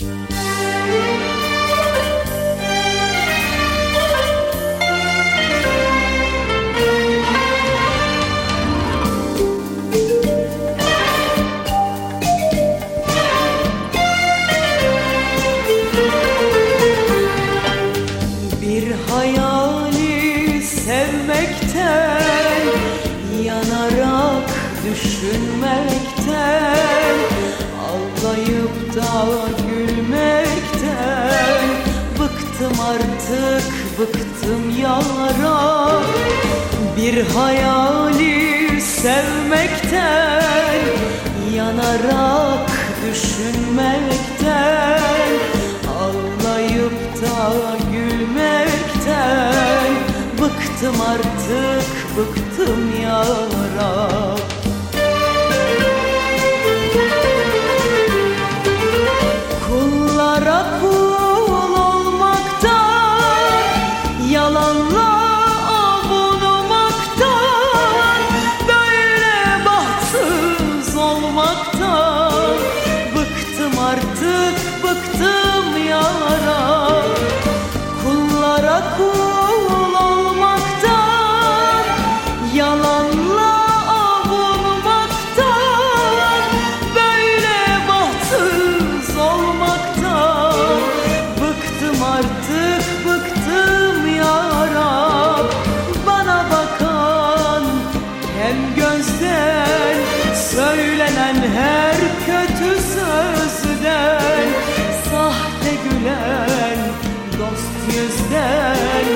Bir hayali sevmekten Yanarak düşünmekten Ağlayıp da gülmekten Bıktım artık bıktım yara Bir hayali sevmekten Yanarak düşünmekten Ağlayıp da gülmekten Bıktım artık bıktım yara kötü sözden Sahte gülen dost yüzden.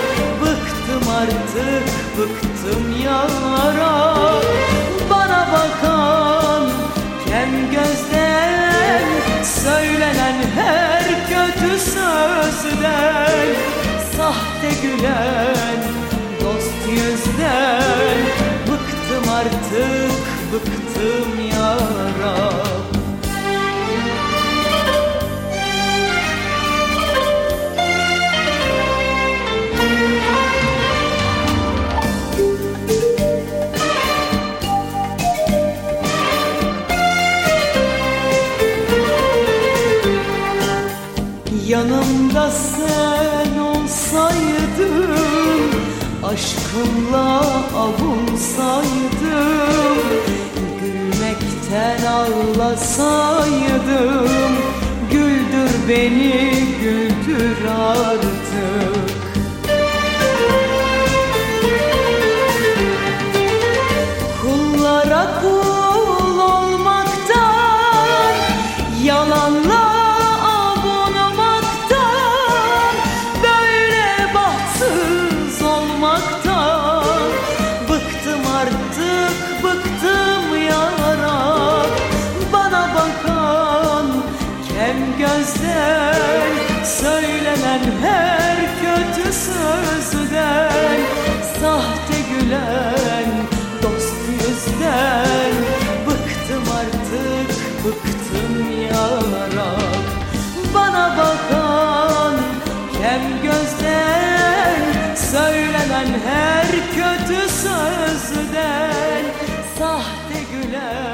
Bıktım artık bıktım yara. Bana bakan kem gözden Söylenen her kötü sözden. Sahte gülen dost yüzden. Bıktım artık bıktım yara olsaydın Aşkımla avunsaydım Gülmekten ağlasaydım Güldür beni güldür artık Söylenen her kötü sözden Sahte gülen dost yüzden. Bıktım artık bıktım yara Bana bakan kem gözden Söylenen her kötü sözden Sahte gülen